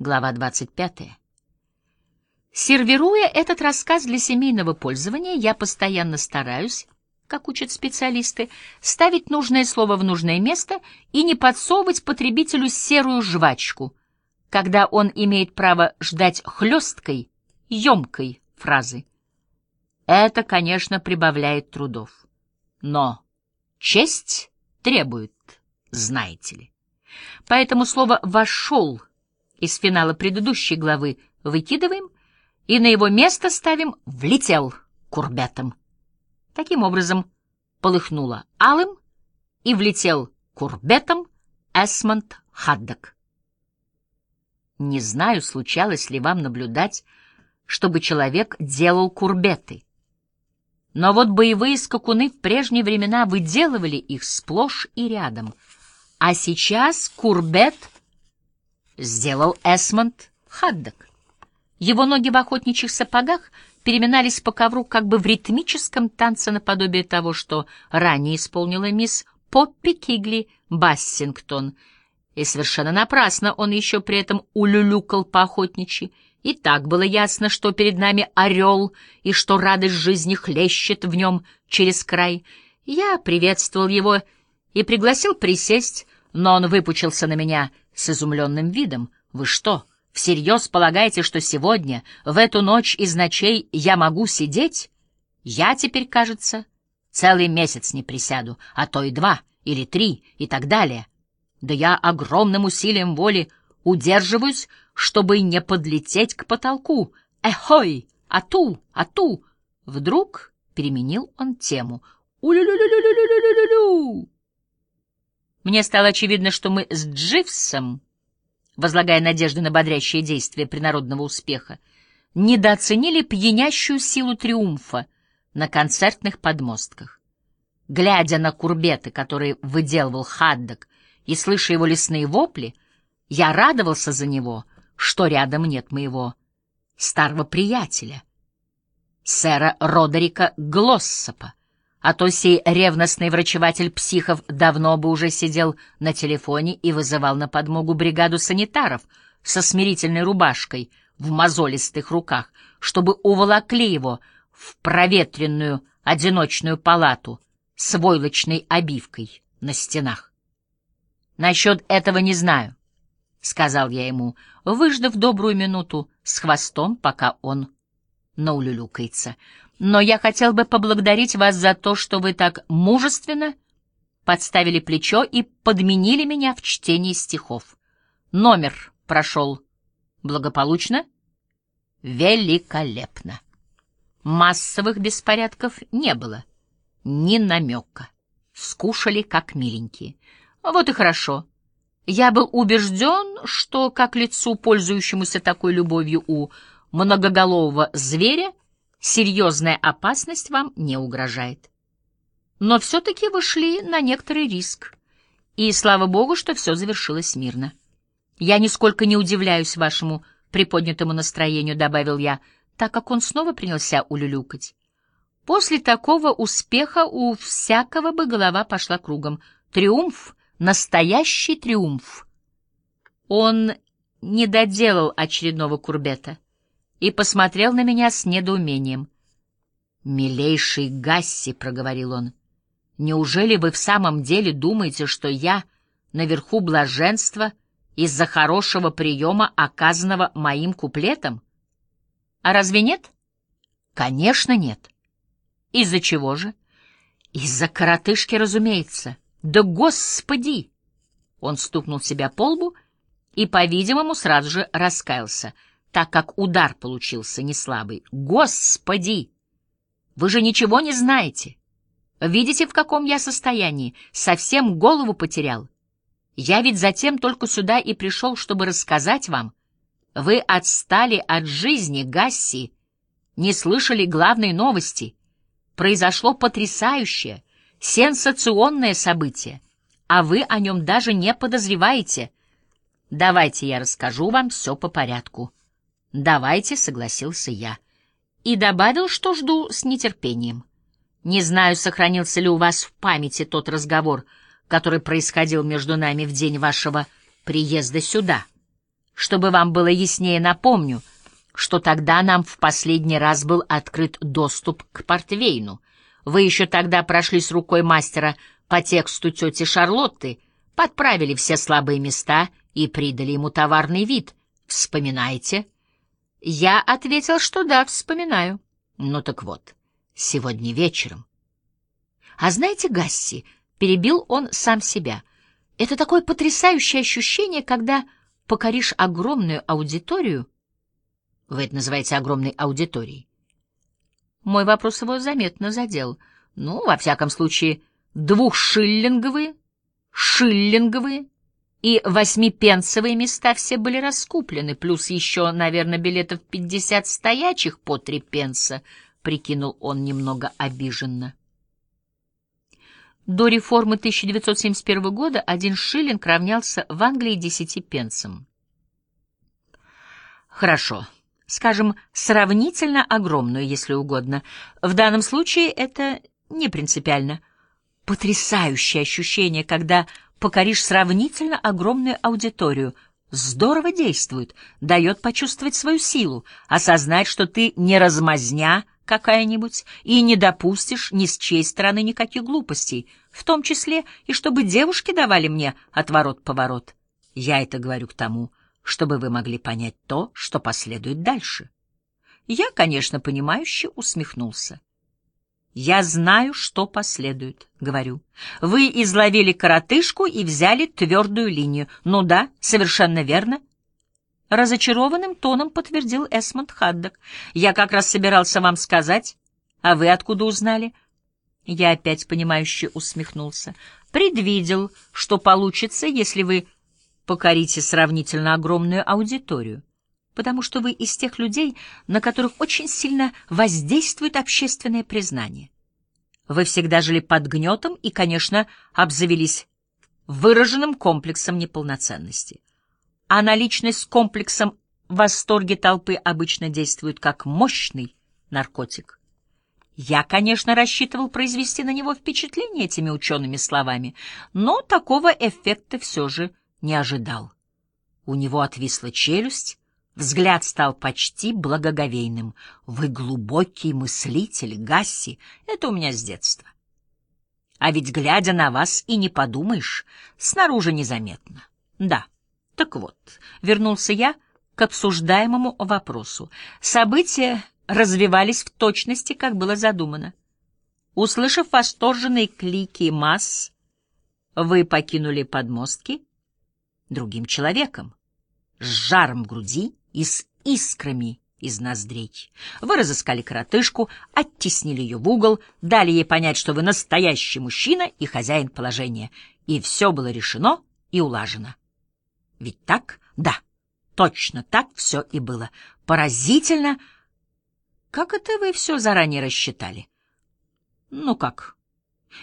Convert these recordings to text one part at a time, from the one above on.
Глава 25. Сервируя этот рассказ для семейного пользования, я постоянно стараюсь, как учат специалисты, ставить нужное слово в нужное место и не подсовывать потребителю серую жвачку, когда он имеет право ждать хлесткой, емкой фразы. Это, конечно, прибавляет трудов. Но честь требует, знаете ли. Поэтому слово «вошел» из финала предыдущей главы выкидываем и на его место ставим «влетел курбетом». Таким образом, полыхнуло алым и влетел курбетом Эсмонд Хаддок. Не знаю, случалось ли вам наблюдать, чтобы человек делал курбеты. Но вот боевые скакуны в прежние времена выделывали их сплошь и рядом, а сейчас курбет — сделал Эсмонд Хаддок. Его ноги в охотничьих сапогах переминались по ковру как бы в ритмическом танце наподобие того, что ранее исполнила мисс Поппи Кигли Бассингтон. И совершенно напрасно он еще при этом улюлюкал по охотничьи. И так было ясно, что перед нами орел, и что радость жизни хлещет в нем через край. Я приветствовал его и пригласил присесть, но он выпучился на меня с изумленным видом. «Вы что, всерьез полагаете, что сегодня, в эту ночь из ночей, я могу сидеть? Я теперь, кажется, целый месяц не присяду, а то и два, или три, и так далее. Да я огромным усилием воли удерживаюсь, чтобы не подлететь к потолку. Эхой! Ату! Ату!» Вдруг переменил он тему. «У-лю-лю-лю-лю-лю-лю-лю-лю!» Мне стало очевидно, что мы с Дживсом, возлагая надежды на бодрящее действие принародного успеха, недооценили пьянящую силу триумфа на концертных подмостках. Глядя на курбеты, которые выделывал Хаддок, и слыша его лесные вопли, я радовался за него, что рядом нет моего старого приятеля, сэра Родерика Глоссопа, а то сей ревностный врачеватель психов давно бы уже сидел на телефоне и вызывал на подмогу бригаду санитаров со смирительной рубашкой в мозолистых руках, чтобы уволокли его в проветренную одиночную палату с войлочной обивкой на стенах. «Насчет этого не знаю», — сказал я ему, выждав добрую минуту с хвостом, пока он наулюлюкается но я хотел бы поблагодарить вас за то, что вы так мужественно подставили плечо и подменили меня в чтении стихов. Номер прошел благополучно? Великолепно. Массовых беспорядков не было, ни намека. Скушали как миленькие. Вот и хорошо. Я был убежден, что, как лицу, пользующемуся такой любовью у многоголового зверя, серьезная опасность вам не угрожает. Но все-таки вы шли на некоторый риск, и слава богу, что все завершилось мирно. Я нисколько не удивляюсь вашему приподнятому настроению, добавил я, так как он снова принялся улюлюкать. После такого успеха у всякого бы голова пошла кругом. Триумф, настоящий триумф. Он не доделал очередного курбета и посмотрел на меня с недоумением. «Милейший Гасси», — проговорил он, — «неужели вы в самом деле думаете, что я наверху блаженства из-за хорошего приема, оказанного моим куплетом? А разве нет?» «Конечно нет». «Из-за чего же?» «Из-за коротышки, разумеется». «Да господи!» Он стукнул себя по лбу и, по-видимому, сразу же раскаялся — так как удар получился не слабый. Господи! Вы же ничего не знаете. Видите, в каком я состоянии? Совсем голову потерял. Я ведь затем только сюда и пришел, чтобы рассказать вам. Вы отстали от жизни, Гасси. Не слышали главной новости. Произошло потрясающее, сенсационное событие, а вы о нем даже не подозреваете. Давайте я расскажу вам все по порядку. «Давайте», — согласился я. И добавил, что жду с нетерпением. Не знаю, сохранился ли у вас в памяти тот разговор, который происходил между нами в день вашего приезда сюда. Чтобы вам было яснее, напомню, что тогда нам в последний раз был открыт доступ к портвейну. Вы еще тогда прошли с рукой мастера по тексту тети Шарлотты, подправили все слабые места и придали ему товарный вид. Вспоминаете? Я ответил, что да, вспоминаю. Ну так вот, сегодня вечером. А знаете, Гасси, перебил он сам себя, это такое потрясающее ощущение, когда покоришь огромную аудиторию. Вы это называете огромной аудиторией? Мой вопрос его заметно задел. Ну, во всяком случае, двухшиллинговые, шиллинговые и восьмипенсовые места все были раскуплены, плюс еще, наверное, билетов пятьдесят стоячих по три пенса, прикинул он немного обиженно. До реформы 1971 года один шиллинг равнялся в Англии десяти пенсам. Хорошо, скажем, сравнительно огромную, если угодно. В данном случае это не принципиально. Потрясающее ощущение, когда покоришь сравнительно огромную аудиторию. Здорово действует, дает почувствовать свою силу, осознать, что ты не размазня какая-нибудь и не допустишь ни с чьей стороны никаких глупостей, в том числе и чтобы девушки давали мне отворот-поворот. Я это говорю к тому, чтобы вы могли понять то, что последует дальше. Я, конечно, понимающе усмехнулся. «Я знаю, что последует», — говорю. «Вы изловили коротышку и взяли твердую линию. Ну да, совершенно верно». Разочарованным тоном подтвердил Эсмонд Хаддок. «Я как раз собирался вам сказать. А вы откуда узнали?» Я опять понимающе усмехнулся. «Предвидел, что получится, если вы покорите сравнительно огромную аудиторию, потому что вы из тех людей, на которых очень сильно воздействует общественное признание. Вы всегда жили под гнетом и, конечно, обзавелись выраженным комплексом неполноценности. А наличность с комплексом в восторге толпы обычно действует как мощный наркотик. Я, конечно, рассчитывал произвести на него впечатление этими учеными словами, но такого эффекта все же не ожидал. У него отвисла челюсть, взгляд стал почти благоговейным. Вы глубокий мыслитель, Гасси, это у меня с детства. А ведь, глядя на вас, и не подумаешь, снаружи незаметно. Да, так вот, вернулся я к обсуждаемому вопросу. События развивались в точности, как было задумано. Услышав восторженные клики масс, вы покинули подмостки другим человеком, с жаром в груди и с искрами из ноздрей. Вы разыскали коротышку, оттеснили ее в угол, дали ей понять, что вы настоящий мужчина и хозяин положения. И все было решено и улажено. Ведь так? Да, точно так все и было. Поразительно. Как это вы все заранее рассчитали? Ну как?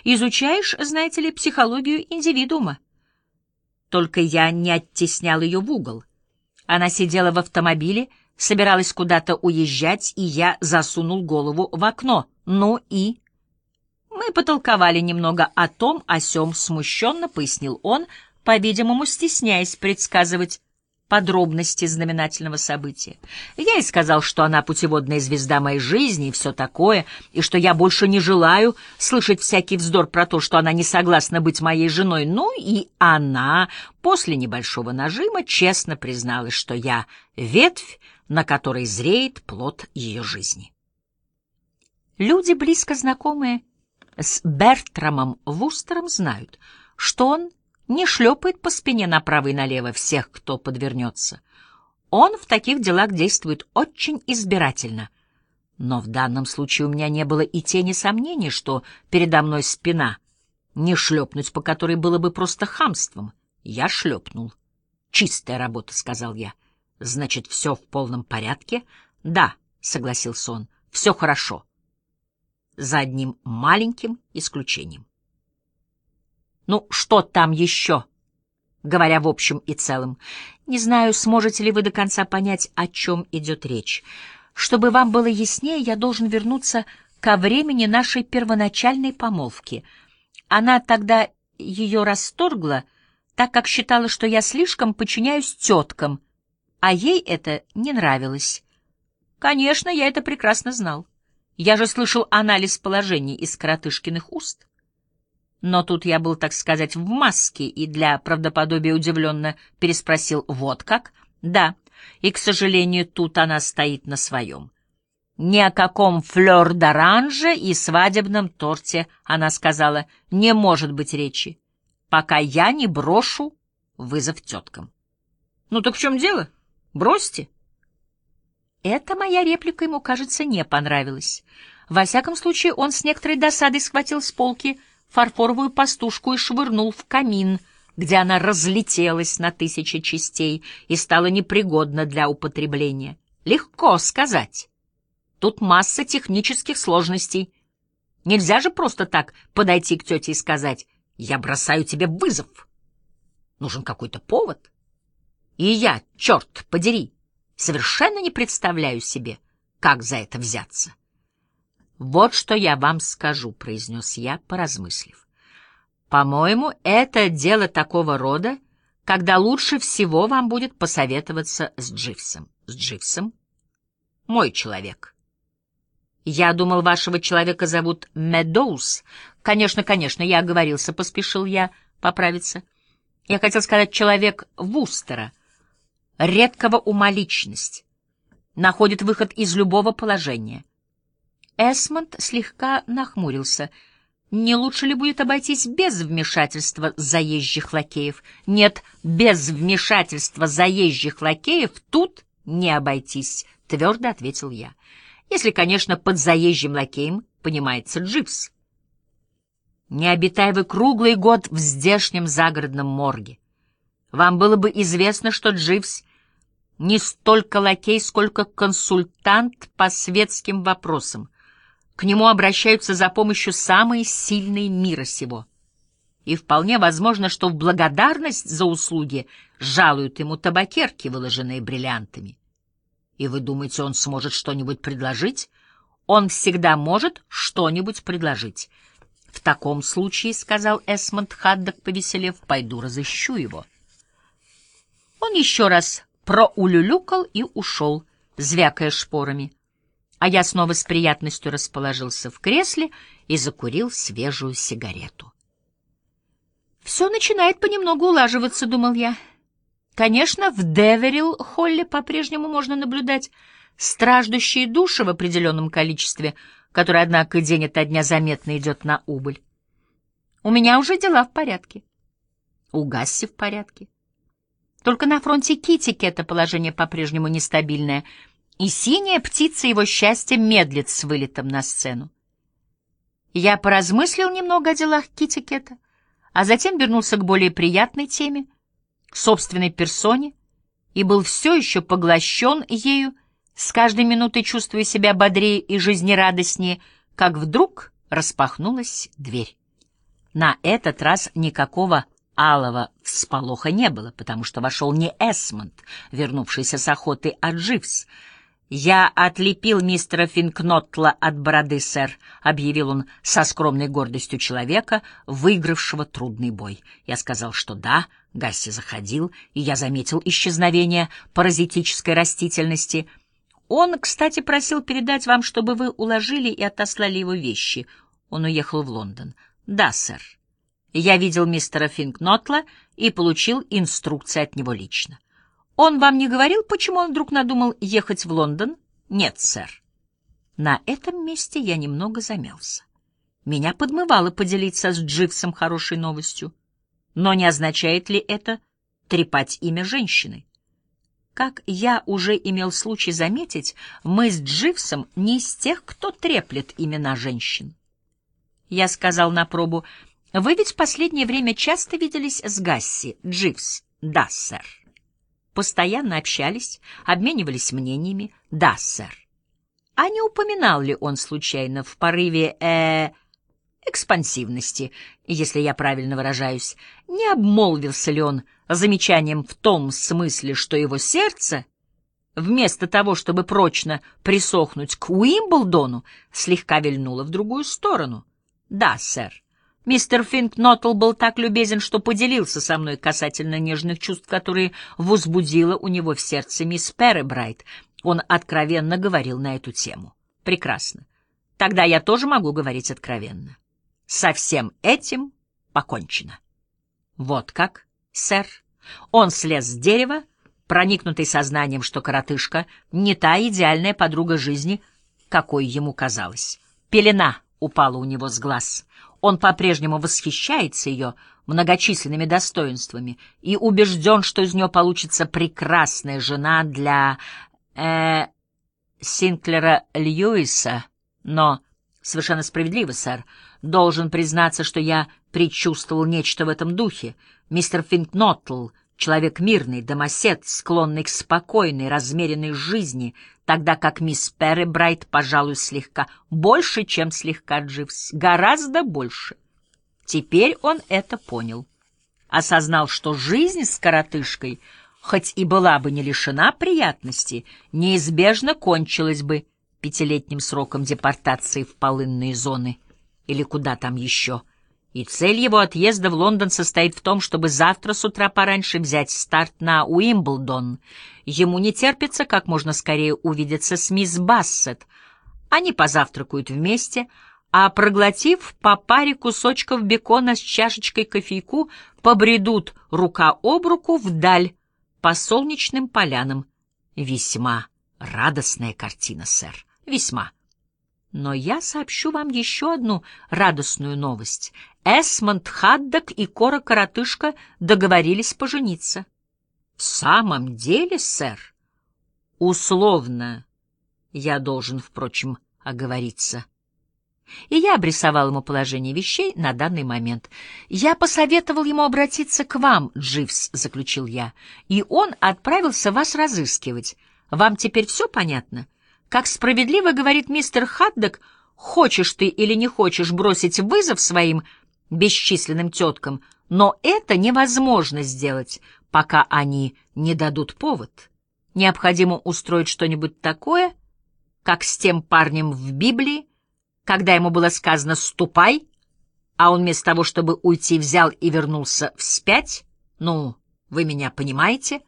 Изучаешь, знаете ли, психологию индивидуума. Только я не оттеснял ее в угол. Она сидела в автомобиле, собиралась куда-то уезжать, и я засунул голову в окно. Ну и... Мы потолковали немного о том, о сём, смущенно пояснил он, по-видимому, стесняясь предсказывать подробности знаменательного события. Я и сказал, что она путеводная звезда моей жизни и все такое, и что я больше не желаю слышать всякий вздор про то, что она не согласна быть моей женой. Ну и она после небольшого нажима честно призналась, что я ветвь, на которой зреет плод ее жизни. Люди, близко знакомые с Бертрамом Вустером, знают, что он не шлепает по спине направо и налево всех, кто подвернется. Он в таких делах действует очень избирательно. Но в данном случае у меня не было и тени сомнений, что передо мной спина, не шлепнуть по которой было бы просто хамством. Я шлепнул. «Чистая работа», — сказал я. «Значит, все в полном порядке?» «Да», — согласился он, — «все хорошо». За одним маленьким исключением. Ну, что там еще? Говоря в общем и целом. Не знаю, сможете ли вы до конца понять, о чем идет речь. Чтобы вам было яснее, я должен вернуться ко времени нашей первоначальной помолвки. Она тогда ее расторгла, так как считала, что я слишком подчиняюсь теткам, а ей это не нравилось. Конечно, я это прекрасно знал. Я же слышал анализ положений из коротышкиных уст. Но тут я был, так сказать, в маске и для правдоподобия удивленно переспросил «Вот как?» «Да, и, к сожалению, тут она стоит на своем». Ни о каком флёр-д'оранже и свадебном торте, она сказала, не может быть речи, пока я не брошу вызов теткам. Ну так в чем дело? Бросьте. Эта моя реплика ему, кажется, не понравилась. Во всяком случае, он с некоторой досадой схватил с полки фарфоровую пастушку и швырнул в камин, где она разлетелась на тысячи частей и стала непригодна для употребления. Легко сказать. Тут масса технических сложностей. Нельзя же просто так подойти к тете и сказать «Я бросаю тебе вызов». Нужен какой-то повод. И я, черт подери, совершенно не представляю себе, как за это взяться. «Вот что я вам скажу», — произнес я, поразмыслив. «По-моему, это дело такого рода, когда лучше всего вам будет посоветоваться с Дживсом». «С Дживсом?» «Мой человек». «Я думал, вашего человека зовут Медоуз». «Конечно, конечно, я оговорился», — поспешил я поправиться. «Я хотел сказать человек Вустера, редкого ума личность, находит выход из любого положения». Эсмонд слегка нахмурился. «Не лучше ли будет обойтись без вмешательства заезжих лакеев?» «Нет, без вмешательства заезжих лакеев тут не обойтись», — твердо ответил я если, конечно, под заезжим лакеем понимается джипс. Не обитай вы круглый год в здешнем загородном морге. Вам было бы известно, что Дживс не столько лакей, сколько консультант по светским вопросам. К нему обращаются за помощью самые сильные мира сего. И вполне возможно, что в благодарность за услуги жалуют ему табакерки, выложенные бриллиантами. И вы думаете, он сможет что-нибудь предложить? Он всегда может что-нибудь предложить. В таком случае, — сказал Эсмонд Хаддок, повеселев, — пойду разыщу его. Он еще раз проулюлюкал и ушел, звякая шпорами. А я снова с приятностью расположился в кресле и закурил свежую сигарету. «Все начинает понемногу улаживаться», — думал я. Конечно, в Деверилл-холле по-прежнему можно наблюдать страждущие души в определенном количестве, которое, однако, день ото дня заметно идет на убыль. У меня уже дела в порядке. У Гасси в порядке. Только на фронте Китикета положение по-прежнему нестабильное, и синяя птица его счастья медлит с вылетом на сцену. Я поразмыслил немного о делах Китикета, а затем вернулся к более приятной теме — собственной персоне и был все еще поглощен ею, с каждой минутой чувствуя себя бодрее и жизнерадостнее, как вдруг распахнулась дверь. На этот раз никакого алого всполоха не было, потому что вошел не Эсмонд, вернувшийся с охоты, а Дживс — «Я отлепил мистера Финкнотла от бороды, сэр», — объявил он со скромной гордостью человека, выигравшего трудный бой. Я сказал, что да, Гасси заходил, и я заметил исчезновение паразитической растительности. Он, кстати, просил передать вам, чтобы вы уложили и отослали его вещи. Он уехал в Лондон. «Да, сэр. Я видел мистера Финкнотла и получил инструкции от него лично. Он вам не говорил, почему он вдруг надумал ехать в Лондон? Нет, сэр. На этом месте я немного замялся. Меня подмывало поделиться с Дживсом хорошей новостью. Но не означает ли это трепать имя женщины? Как я уже имел случай заметить, мы с Дживсом не из тех, кто треплет имена женщин. Я сказал на пробу, «Вы ведь в последнее время часто виделись с Гасси, Дживс?» «Да, сэр» постоянно общались, обменивались мнениями. Да, сэр. А не упоминал ли он случайно в порыве э экспансивности, если я правильно выражаюсь, не обмолвился ли он замечанием в том смысле, что его сердце, вместо того, чтобы прочно присохнуть к Уимблдону, слегка вильнуло в другую сторону? Да, сэр. Мистер Финкнотл был так любезен, что поделился со мной касательно нежных чувств, которые возбудила у него в сердце мисс Перебрайт. Он откровенно говорил на эту тему. Прекрасно. Тогда я тоже могу говорить откровенно. Со всем этим покончено. Вот как, сэр. Он слез с дерева, проникнутый сознанием, что коротышка не та идеальная подруга жизни, какой ему казалось. Пелена упала у него с глаз. Он по-прежнему восхищается ее многочисленными достоинствами и убежден, что из нее получится прекрасная жена для э, Синклера Льюиса, но совершенно справедливо, сэр, должен признаться, что я предчувствовал нечто в этом духе. Мистер Финкнотл — Человек мирный, домосед, склонный к спокойной, размеренной жизни, тогда как мисс Перебрайт, пожалуй, слегка, больше, чем слегка Дживс, гораздо больше. Теперь он это понял. Осознал, что жизнь с коротышкой, хоть и была бы не лишена приятности, неизбежно кончилась бы пятилетним сроком депортации в полынные зоны или куда там еще — и цель его отъезда в Лондон состоит в том, чтобы завтра с утра пораньше взять старт на Уимблдон. Ему не терпится как можно скорее увидеться с мисс Бассет. Они позавтракают вместе, а, проглотив по паре кусочков бекона с чашечкой кофейку, побредут рука об руку вдаль по солнечным полянам. Весьма радостная картина, сэр, весьма. Но я сообщу вам еще одну радостную новость. Эсмонд Хаддок и Кора Коротышка договорились пожениться. — В самом деле, сэр? — Условно. Я должен, впрочем, оговориться. И я обрисовал ему положение вещей на данный момент. «Я посоветовал ему обратиться к вам, Дживс», — заключил я, — «и он отправился вас разыскивать. Вам теперь все понятно?» Как справедливо говорит мистер Хаддок, хочешь ты или не хочешь бросить вызов своим бесчисленным теткам, но это невозможно сделать, пока они не дадут повод. Необходимо устроить что-нибудь такое, как с тем парнем в Библии, когда ему было сказано «ступай», а он вместо того, чтобы уйти, взял и вернулся вспять. Ну, вы меня понимаете?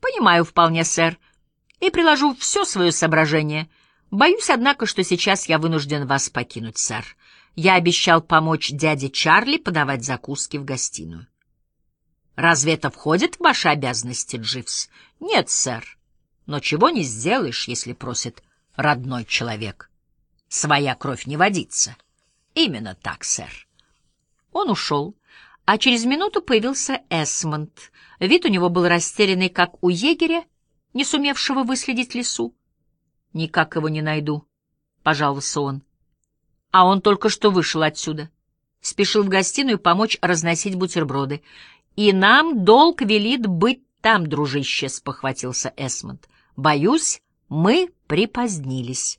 Понимаю вполне, сэр и приложу все свое соображение. Боюсь, однако, что сейчас я вынужден вас покинуть, сэр. Я обещал помочь дяде Чарли подавать закуски в гостиную. Разве это входит в ваши обязанности, Дживс? Нет, сэр. Но чего не сделаешь, если просит родной человек. Своя кровь не водится. Именно так, сэр. Он ушел, а через минуту появился Эсмонд. Вид у него был растерянный, как у егеря, не сумевшего выследить лису. «Никак его не найду», — пожаловался он. А он только что вышел отсюда. Спешил в гостиную помочь разносить бутерброды. «И нам долг велит быть там, дружище», — спохватился Эсмонд. «Боюсь, мы припозднились».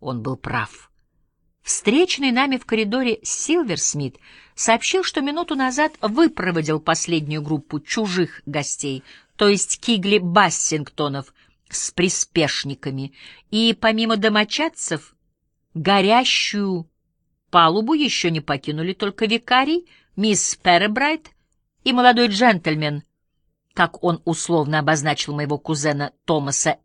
Он был прав. Встречный нами в коридоре Силверсмит сообщил, что минуту назад выпроводил последнюю группу чужих гостей, то есть Кигли Бассингтонов с приспешниками, и помимо домочадцев горящую палубу еще не покинули только викарий, мисс Перебрайт и молодой джентльмен, как он условно обозначил моего кузена Томаса.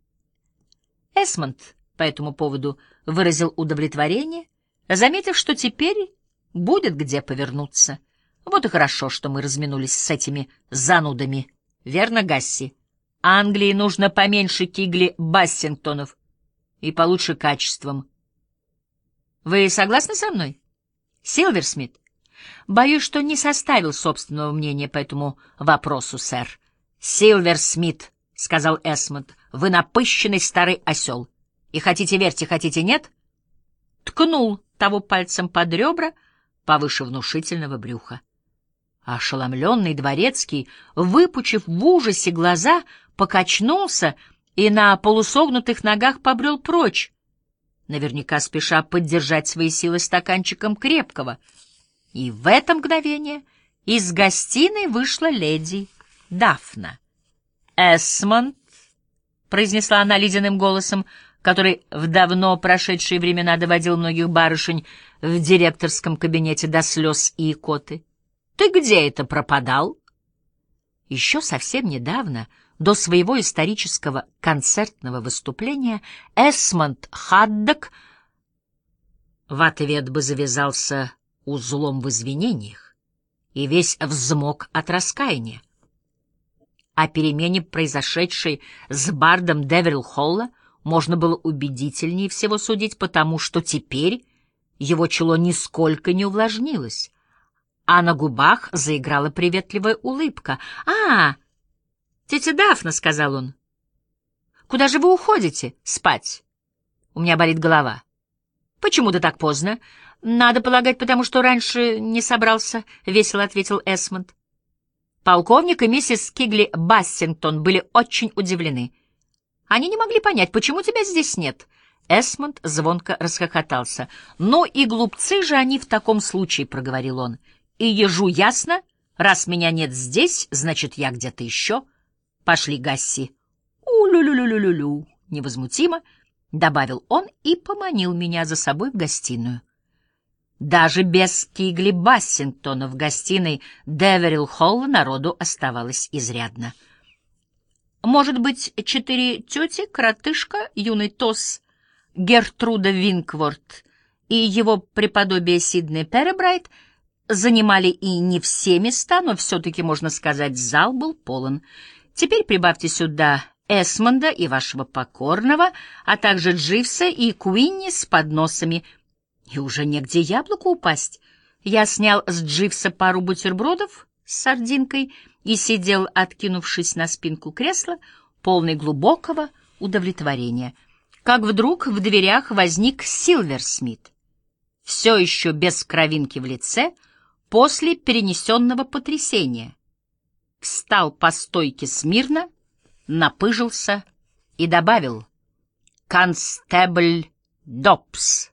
Эсмонд по этому поводу выразил удовлетворение, заметив, что теперь будет где повернуться. Вот и хорошо, что мы разминулись с этими занудами. Верно, Гасси? Англии нужно поменьше кигли Бассингтонов и получше качеством. Вы согласны со мной? Силверсмит? Боюсь, что не составил собственного мнения по этому вопросу, сэр. Силверсмит, — сказал Эсмонд, — вы напыщенный старый осел. И хотите верьте, хотите нет? Ткнул того пальцем под ребра повыше внушительного брюха. Ошеломленный дворецкий, выпучив в ужасе глаза, покачнулся и на полусогнутых ногах побрел прочь, наверняка спеша поддержать свои силы стаканчиком крепкого. И в это мгновение из гостиной вышла леди Дафна. «Эсмонд», — произнесла она ледяным голосом, который в давно прошедшие времена доводил многих барышень в директорском кабинете до слез и икоты. Ты где это пропадал? Еще совсем недавно, до своего исторического концертного выступления, Эсмонд Хаддок в ответ бы завязался узлом в извинениях и весь взмок от раскаяния. О перемене, произошедшей с Бардом Деверил Холла, можно было убедительнее всего судить, потому что теперь его чело нисколько не увлажнилось, а на губах заиграла приветливая улыбка. «А, тетя Дафна», — сказал он, — «куда же вы уходите? Спать. У меня болит голова». «Почему ты так поздно?» «Надо полагать, потому что раньше не собрался», — весело ответил Эсмонд. Полковник и миссис Кигли Бассингтон были очень удивлены. Они не могли понять, почему тебя здесь нет. Эсмонд звонко расхохотался. «Ну и глупцы же они в таком случае», — проговорил он. «И ежу ясно, раз меня нет здесь, значит, я где-то еще. Пошли, Гасси». «У-лю-лю-лю-лю-лю», — невозмутимо, — добавил он и поманил меня за собой в гостиную. Даже без Кигли Бассингтона в гостиной Деверил Холла народу оставалось изрядно. Может быть, четыре тети, коротышка, юный Тос, Гертруда Винкворт и его преподобие Сиднey Перебрайт занимали и не все места, но все-таки, можно сказать, зал был полон. Теперь прибавьте сюда Эсмонда и вашего покорного, а также Дживса и Куинни с подносами, и уже негде яблоку упасть. Я снял с Дживса пару бутербродов с сардинкой — и сидел, откинувшись на спинку кресла, полный глубокого удовлетворения. Как вдруг в дверях возник Силверсмит, все еще без кровинки в лице, после перенесенного потрясения. Встал по стойке смирно, напыжился и добавил «Констебль Добс».